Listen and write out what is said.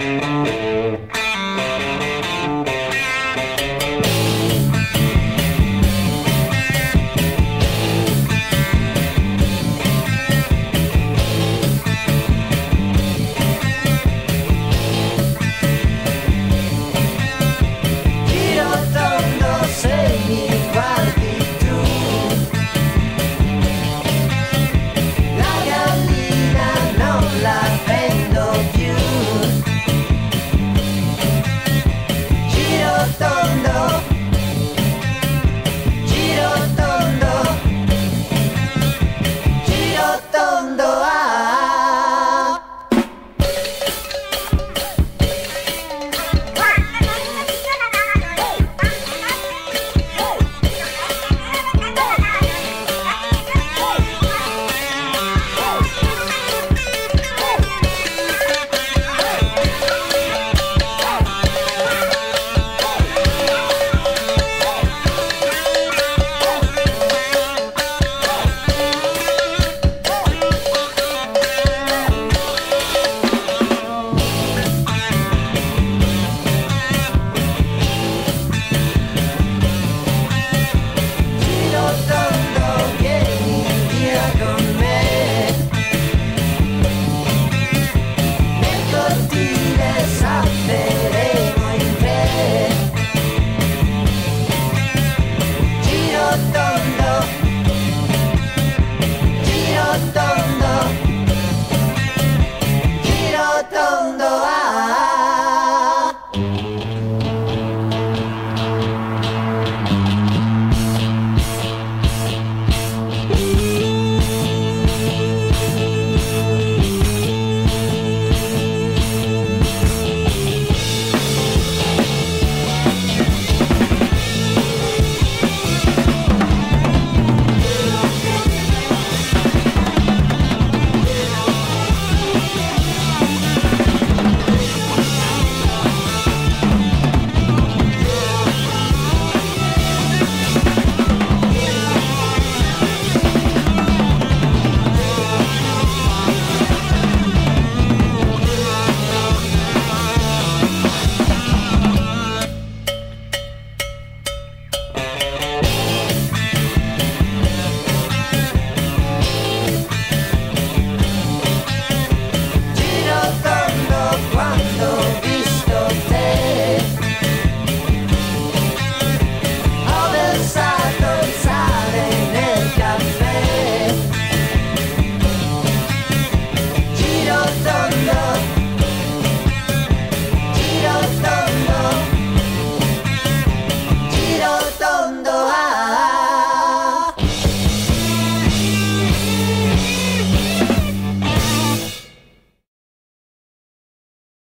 Música